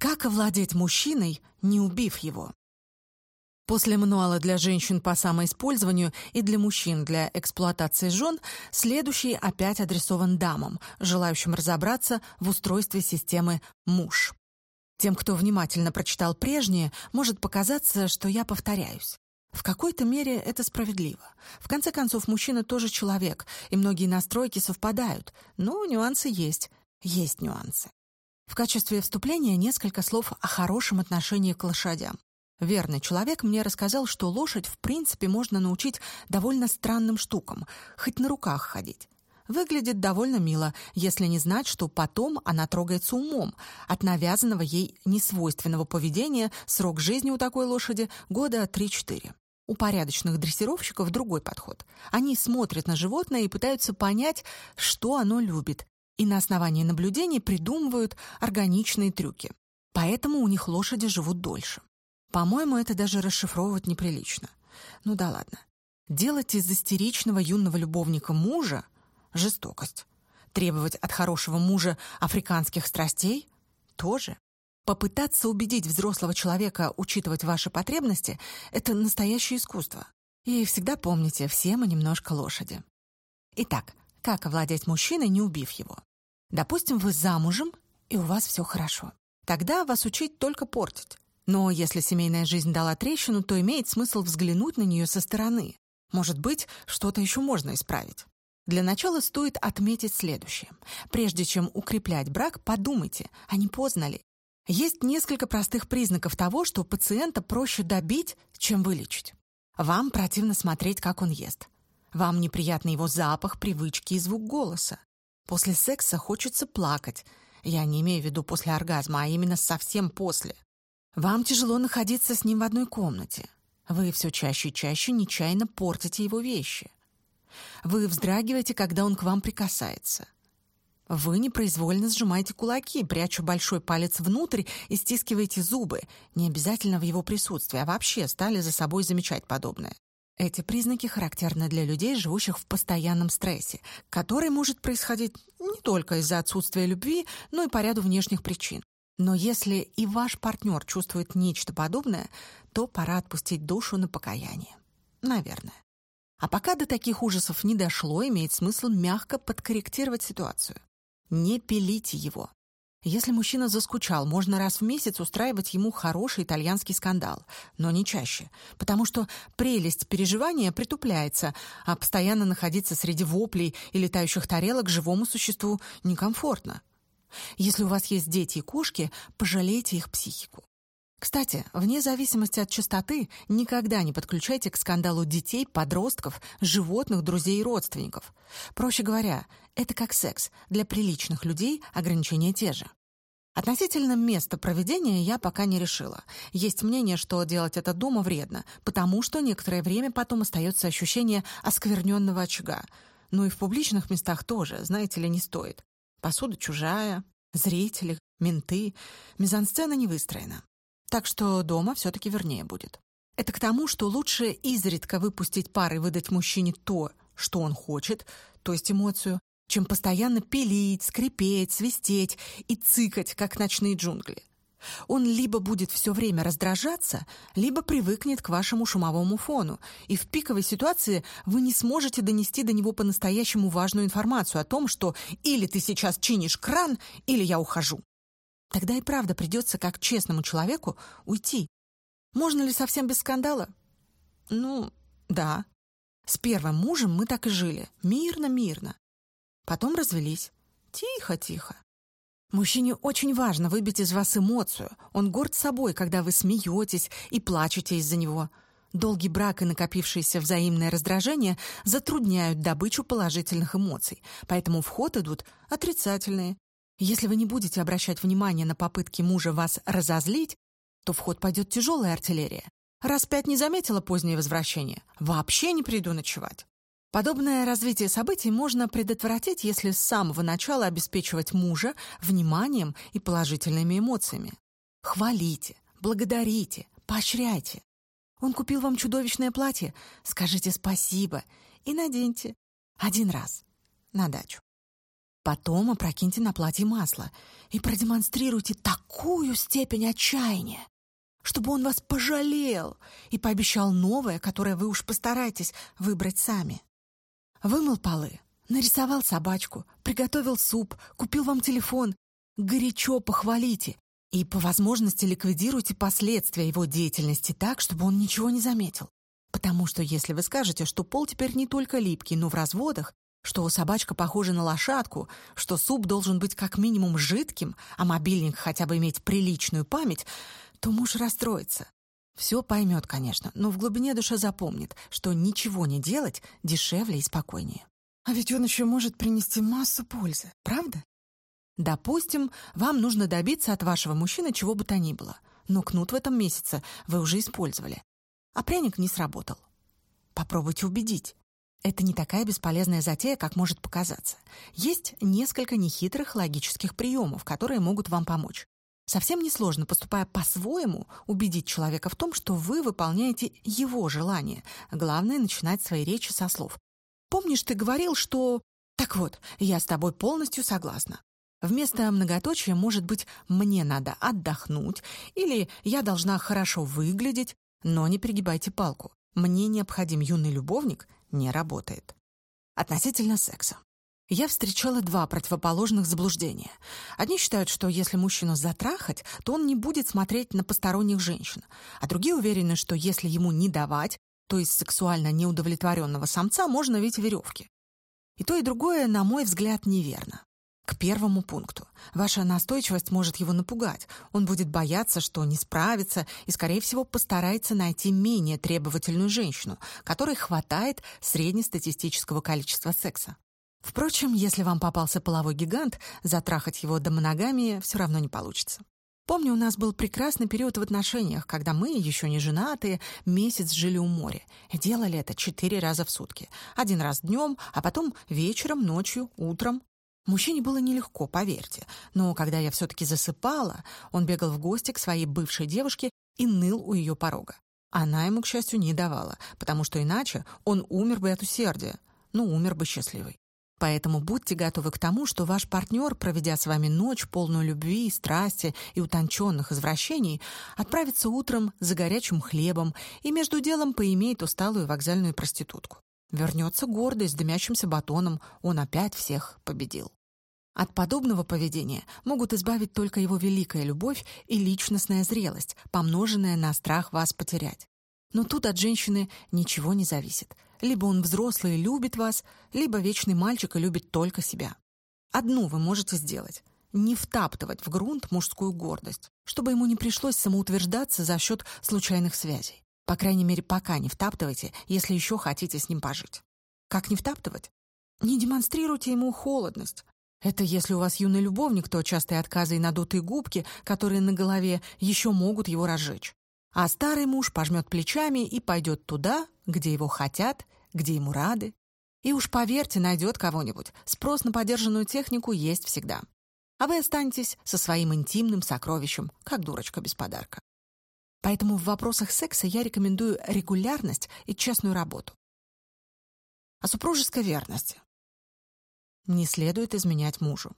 Как овладеть мужчиной, не убив его? После мануала для женщин по самоиспользованию и для мужчин для эксплуатации жен следующий опять адресован дамам, желающим разобраться в устройстве системы «муж». Тем, кто внимательно прочитал прежние, может показаться, что я повторяюсь. В какой-то мере это справедливо. В конце концов, мужчина тоже человек, и многие настройки совпадают, но нюансы есть. Есть нюансы. В качестве вступления несколько слов о хорошем отношении к лошадям. Верный человек мне рассказал, что лошадь в принципе можно научить довольно странным штукам, хоть на руках ходить. Выглядит довольно мило, если не знать, что потом она трогается умом. От навязанного ей несвойственного поведения срок жизни у такой лошади года 3-4. У порядочных дрессировщиков другой подход. Они смотрят на животное и пытаются понять, что оно любит, и на основании наблюдений придумывают органичные трюки. Поэтому у них лошади живут дольше. По-моему, это даже расшифровывать неприлично. Ну да ладно. Делать из истеричного юного любовника мужа — жестокость. Требовать от хорошего мужа африканских страстей — тоже. Попытаться убедить взрослого человека учитывать ваши потребности — это настоящее искусство. И всегда помните, все мы немножко лошади. Итак, как овладеть мужчиной, не убив его? Допустим, вы замужем, и у вас все хорошо. Тогда вас учить только портить. Но если семейная жизнь дала трещину, то имеет смысл взглянуть на нее со стороны. Может быть, что-то еще можно исправить. Для начала стоит отметить следующее. Прежде чем укреплять брак, подумайте, а не поздно ли? Есть несколько простых признаков того, что пациента проще добить, чем вылечить. Вам противно смотреть, как он ест. Вам неприятный его запах, привычки и звук голоса. После секса хочется плакать. Я не имею в виду после оргазма, а именно совсем после. Вам тяжело находиться с ним в одной комнате. Вы все чаще и чаще нечаянно портите его вещи. Вы вздрагиваете, когда он к вам прикасается. Вы непроизвольно сжимаете кулаки, пряча большой палец внутрь и стискиваете зубы, не обязательно в его присутствии, а вообще стали за собой замечать подобное. Эти признаки характерны для людей, живущих в постоянном стрессе, который может происходить не только из-за отсутствия любви, но и по ряду внешних причин. Но если и ваш партнер чувствует нечто подобное, то пора отпустить душу на покаяние. Наверное. А пока до таких ужасов не дошло, имеет смысл мягко подкорректировать ситуацию. Не пилите его. Если мужчина заскучал, можно раз в месяц устраивать ему хороший итальянский скандал, но не чаще, потому что прелесть переживания притупляется, а постоянно находиться среди воплей и летающих тарелок живому существу некомфортно. Если у вас есть дети и кошки, пожалейте их психику. Кстати, вне зависимости от частоты, никогда не подключайте к скандалу детей, подростков, животных, друзей и родственников. Проще говоря, это как секс. Для приличных людей ограничения те же. Относительно места проведения я пока не решила. Есть мнение, что делать это дома вредно, потому что некоторое время потом остается ощущение оскверненного очага. Ну и в публичных местах тоже, знаете ли, не стоит. Посуда чужая, зрители, менты. Мизансцена не выстроена. Так что дома все-таки вернее будет. Это к тому, что лучше изредка выпустить пар и выдать мужчине то, что он хочет, то есть эмоцию, чем постоянно пилить, скрипеть, свистеть и цыкать, как ночные джунгли. Он либо будет все время раздражаться, либо привыкнет к вашему шумовому фону, и в пиковой ситуации вы не сможете донести до него по-настоящему важную информацию о том, что или ты сейчас чинишь кран, или я ухожу. Тогда и правда придется, как честному человеку, уйти. Можно ли совсем без скандала? Ну, да. С первым мужем мы так и жили. Мирно-мирно. Потом развелись. Тихо-тихо. Мужчине очень важно выбить из вас эмоцию. Он горд собой, когда вы смеетесь и плачете из-за него. Долгий брак и накопившееся взаимное раздражение затрудняют добычу положительных эмоций, поэтому в ход идут отрицательные. Если вы не будете обращать внимание на попытки мужа вас разозлить, то в ход пойдет тяжелая артиллерия. Раз пять не заметила позднее возвращение, вообще не приду ночевать. Подобное развитие событий можно предотвратить, если с самого начала обеспечивать мужа вниманием и положительными эмоциями. Хвалите, благодарите, поощряйте. Он купил вам чудовищное платье, скажите спасибо и наденьте один раз на дачу. Потом опрокиньте на платье масло и продемонстрируйте такую степень отчаяния, чтобы он вас пожалел и пообещал новое, которое вы уж постараетесь выбрать сами. Вымыл полы, нарисовал собачку, приготовил суп, купил вам телефон. Горячо похвалите и по возможности ликвидируйте последствия его деятельности так, чтобы он ничего не заметил. Потому что если вы скажете, что пол теперь не только липкий, но в разводах, что собачка похожа на лошадку, что суп должен быть как минимум жидким, а мобильник хотя бы иметь приличную память, то муж расстроится. Все поймет, конечно, но в глубине души запомнит, что ничего не делать дешевле и спокойнее. А ведь он еще может принести массу пользы, правда? Допустим, вам нужно добиться от вашего мужчины чего бы то ни было, но кнут в этом месяце вы уже использовали, а пряник не сработал. Попробуйте убедить. Это не такая бесполезная затея, как может показаться. Есть несколько нехитрых логических приемов, которые могут вам помочь. Совсем несложно, поступая по-своему, убедить человека в том, что вы выполняете его желание. Главное — начинать свои речи со слов. «Помнишь, ты говорил, что...» «Так вот, я с тобой полностью согласна. Вместо многоточия может быть «мне надо отдохнуть» или «я должна хорошо выглядеть», но не перегибайте палку. «Мне необходим юный любовник» не работает. Относительно секса. Я встречала два противоположных заблуждения. Одни считают, что если мужчину затрахать, то он не будет смотреть на посторонних женщин, а другие уверены, что если ему не давать, то из сексуально неудовлетворенного самца можно ведь веревки. И то, и другое, на мой взгляд, неверно. К первому пункту. Ваша настойчивость может его напугать. Он будет бояться, что не справится и, скорее всего, постарается найти менее требовательную женщину, которой хватает среднестатистического количества секса. Впрочем, если вам попался половой гигант, затрахать его до моногамии все равно не получится. Помню, у нас был прекрасный период в отношениях, когда мы, еще не женатые, месяц жили у моря. И делали это четыре раза в сутки. Один раз днем, а потом вечером, ночью, утром. Мужчине было нелегко, поверьте, но когда я все-таки засыпала, он бегал в гости к своей бывшей девушке и ныл у ее порога. Она ему, к счастью, не давала, потому что иначе он умер бы от усердия, ну, умер бы счастливый. Поэтому будьте готовы к тому, что ваш партнер, проведя с вами ночь, полную любви, страсти и утонченных извращений, отправится утром за горячим хлебом и между делом поимеет усталую вокзальную проститутку. Вернется гордый, с дымящимся батоном, он опять всех победил. От подобного поведения могут избавить только его великая любовь и личностная зрелость, помноженная на страх вас потерять. Но тут от женщины ничего не зависит. Либо он взрослый и любит вас, либо вечный мальчик и любит только себя. Одну вы можете сделать — не втаптывать в грунт мужскую гордость, чтобы ему не пришлось самоутверждаться за счет случайных связей. По крайней мере, пока не втаптывайте, если еще хотите с ним пожить. Как не втаптывать? Не демонстрируйте ему холодность. Это если у вас юный любовник, то частые отказы и надутые губки, которые на голове, еще могут его разжечь. А старый муж пожмет плечами и пойдет туда, где его хотят, где ему рады. И уж поверьте, найдет кого-нибудь. Спрос на подержанную технику есть всегда. А вы останетесь со своим интимным сокровищем, как дурочка без подарка. Поэтому в вопросах секса я рекомендую регулярность и честную работу. О супружеской верности. Не следует изменять мужу.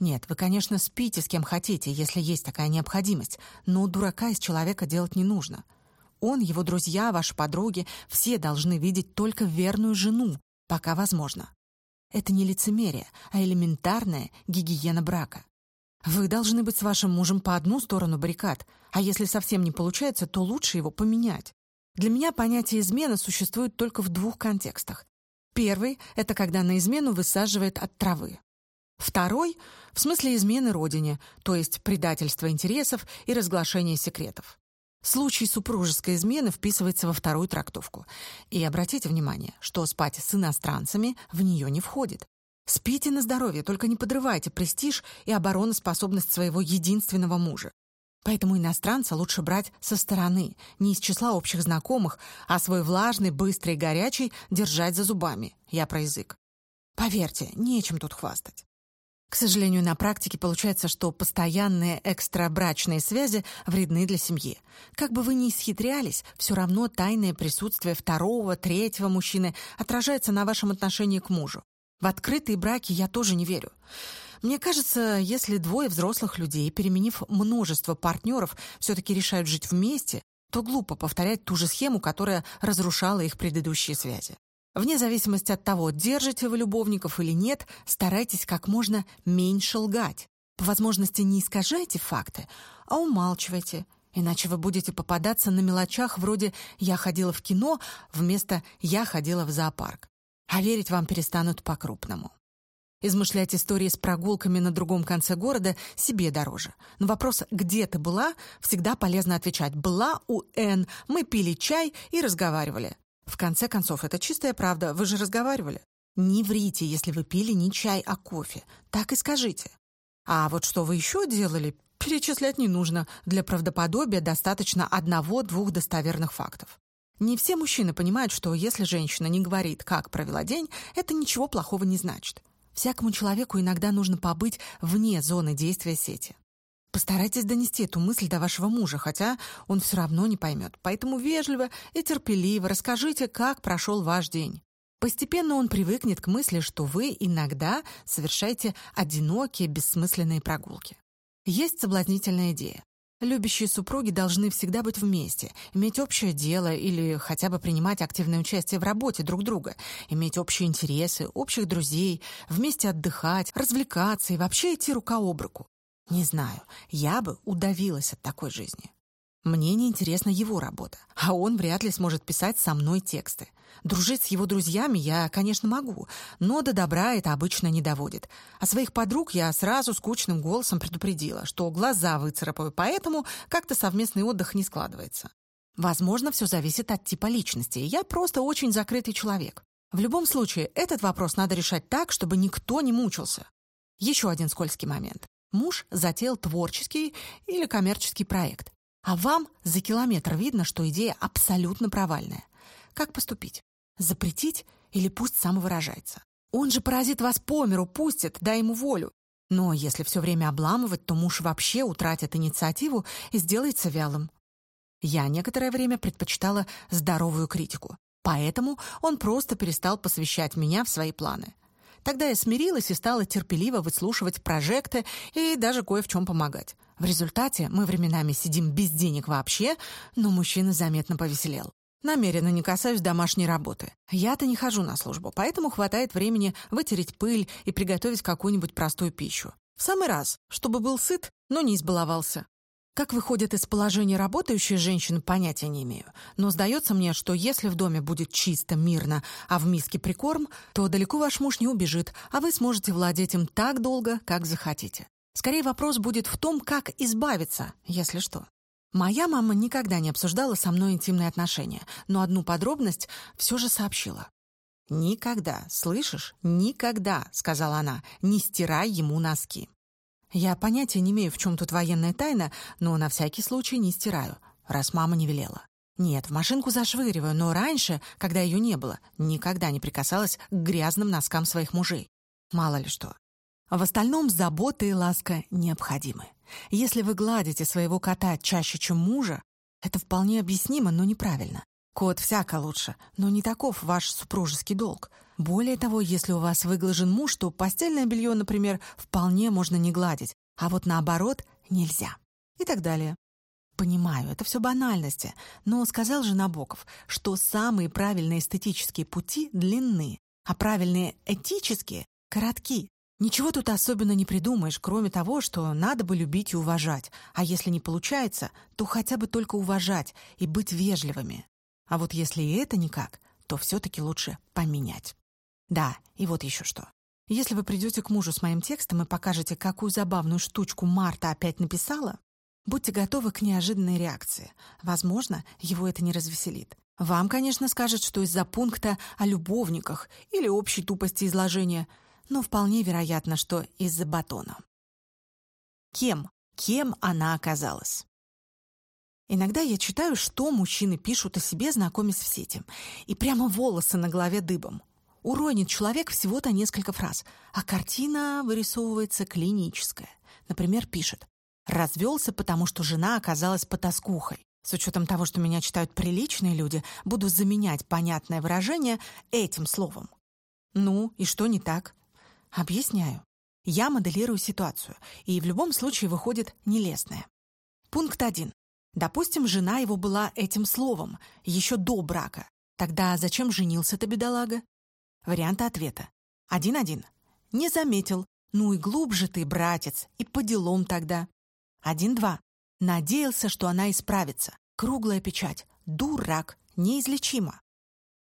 Нет, вы, конечно, спите с кем хотите, если есть такая необходимость, но дурака из человека делать не нужно. Он, его друзья, ваши подруги, все должны видеть только верную жену, пока возможно. Это не лицемерие, а элементарная гигиена брака. Вы должны быть с вашим мужем по одну сторону баррикад, а если совсем не получается, то лучше его поменять. Для меня понятие измены существует только в двух контекстах. Первый — это когда на измену высаживает от травы. Второй — в смысле измены родине, то есть предательства интересов и разглашения секретов. Случай супружеской измены вписывается во вторую трактовку. И обратите внимание, что спать с иностранцами в нее не входит. Спите на здоровье, только не подрывайте престиж и обороноспособность своего единственного мужа. Поэтому иностранца лучше брать со стороны, не из числа общих знакомых, а свой влажный, быстрый горячий держать за зубами. Я про язык. Поверьте, нечем тут хвастать. К сожалению, на практике получается, что постоянные экстрабрачные связи вредны для семьи. Как бы вы ни исхитрялись, все равно тайное присутствие второго, третьего мужчины отражается на вашем отношении к мужу. В открытые браки я тоже не верю. Мне кажется, если двое взрослых людей, переменив множество партнеров, все-таки решают жить вместе, то глупо повторять ту же схему, которая разрушала их предыдущие связи. Вне зависимости от того, держите вы любовников или нет, старайтесь как можно меньше лгать. По возможности не искажайте факты, а умалчивайте, иначе вы будете попадаться на мелочах вроде «я ходила в кино» вместо «я ходила в зоопарк». А верить вам перестанут по-крупному. Измышлять истории с прогулками на другом конце города себе дороже. На вопрос «Где ты была?» всегда полезно отвечать «Была у Н, мы пили чай и разговаривали». В конце концов, это чистая правда, вы же разговаривали. Не врите, если вы пили не чай, а кофе. Так и скажите. А вот что вы еще делали, перечислять не нужно. Для правдоподобия достаточно одного-двух достоверных фактов. Не все мужчины понимают, что если женщина не говорит, как провела день, это ничего плохого не значит. Всякому человеку иногда нужно побыть вне зоны действия сети. Постарайтесь донести эту мысль до вашего мужа, хотя он все равно не поймет. Поэтому вежливо и терпеливо расскажите, как прошел ваш день. Постепенно он привыкнет к мысли, что вы иногда совершаете одинокие, бессмысленные прогулки. Есть соблазнительная идея. Любящие супруги должны всегда быть вместе, иметь общее дело или хотя бы принимать активное участие в работе друг друга, иметь общие интересы, общих друзей, вместе отдыхать, развлекаться и вообще идти рука об руку. Не знаю, я бы удавилась от такой жизни. Мне не интересна его работа, а он вряд ли сможет писать со мной тексты. Дружить с его друзьями я, конечно, могу, но до добра это обычно не доводит. А своих подруг я сразу скучным голосом предупредила, что глаза выцарапаю, поэтому как-то совместный отдых не складывается. Возможно, все зависит от типа личности. Я просто очень закрытый человек. В любом случае, этот вопрос надо решать так, чтобы никто не мучился. Еще один скользкий момент. Муж затеял творческий или коммерческий проект. А вам за километр видно, что идея абсолютно провальная. Как поступить? Запретить или пусть самовыражается? Он же паразит вас по миру пустит, дай ему волю. Но если все время обламывать, то муж вообще утратит инициативу и сделается вялым. Я некоторое время предпочитала здоровую критику, поэтому он просто перестал посвящать меня в свои планы. Тогда я смирилась и стала терпеливо выслушивать прожекты и даже кое в чем помогать. В результате мы временами сидим без денег вообще, но мужчина заметно повеселел. Намеренно не касаюсь домашней работы. Я-то не хожу на службу, поэтому хватает времени вытереть пыль и приготовить какую-нибудь простую пищу. В самый раз, чтобы был сыт, но не избаловался. Как выходят из положения работающие женщины, понятия не имею. Но сдается мне, что если в доме будет чисто, мирно, а в миске прикорм, то далеко ваш муж не убежит, а вы сможете владеть им так долго, как захотите. Скорее вопрос будет в том, как избавиться, если что. Моя мама никогда не обсуждала со мной интимные отношения, но одну подробность все же сообщила. «Никогда, слышишь? Никогда», — сказала она, — «не стирай ему носки». Я понятия не имею, в чем тут военная тайна, но на всякий случай не стираю, раз мама не велела. Нет, в машинку зашвыриваю, но раньше, когда ее не было, никогда не прикасалась к грязным носкам своих мужей. Мало ли что. В остальном забота и ласка необходимы. Если вы гладите своего кота чаще, чем мужа, это вполне объяснимо, но неправильно. Кот всяко лучше, но не таков ваш супружеский долг. Более того, если у вас выглажен муж, то постельное белье, например, вполне можно не гладить, а вот наоборот нельзя. И так далее. Понимаю, это все банальности, но сказал же Набоков, что самые правильные эстетические пути длинны, а правильные этические — коротки. Ничего тут особенно не придумаешь, кроме того, что надо бы любить и уважать, а если не получается, то хотя бы только уважать и быть вежливыми. А вот если и это никак, то все-таки лучше поменять. Да, и вот еще что. Если вы придете к мужу с моим текстом и покажете, какую забавную штучку Марта опять написала, будьте готовы к неожиданной реакции. Возможно, его это не развеселит. Вам, конечно, скажет, что из-за пункта о любовниках или общей тупости изложения, но вполне вероятно, что из-за батона. Кем? Кем она оказалась? Иногда я читаю, что мужчины пишут о себе, знакомясь в сети, и прямо волосы на голове дыбом. Уронит человек всего-то несколько фраз, а картина вырисовывается клиническая. Например, пишет «Развелся, потому что жена оказалась потаскухой». С учетом того, что меня читают приличные люди, буду заменять понятное выражение этим словом. Ну, и что не так? Объясняю. Я моделирую ситуацию, и в любом случае выходит нелестное. Пункт один. Допустим, жена его была этим словом еще до брака. Тогда зачем женился-то бедолага? Варианты ответа. Один-один. Не заметил. Ну и глубже ты, братец, и по делам тогда. Один-два. Надеялся, что она исправится. Круглая печать. Дурак. Неизлечимо.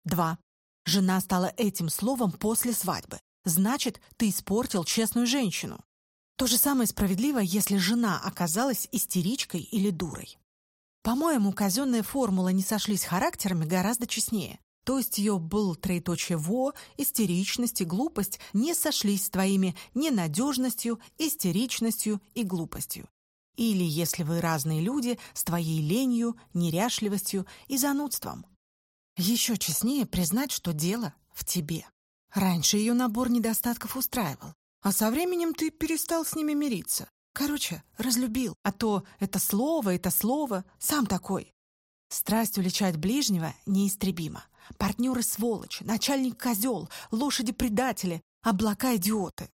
Два. Жена стала этим словом после свадьбы. Значит, ты испортил честную женщину. То же самое справедливо, если жена оказалась истеричкой или дурой. По-моему, казенные формулы не сошлись характерами гораздо честнее. То есть ее был троеточие «во», истеричность и глупость не сошлись с твоими ненадежностью, истеричностью и глупостью. Или, если вы разные люди, с твоей ленью, неряшливостью и занудством. Еще честнее признать, что дело в тебе. Раньше ее набор недостатков устраивал, а со временем ты перестал с ними мириться. Короче, разлюбил, а то это слово, это слово, сам такой. Страсть уличать ближнего неистребима. Партнеры сволочи, начальник козел, лошади предатели, облака идиоты.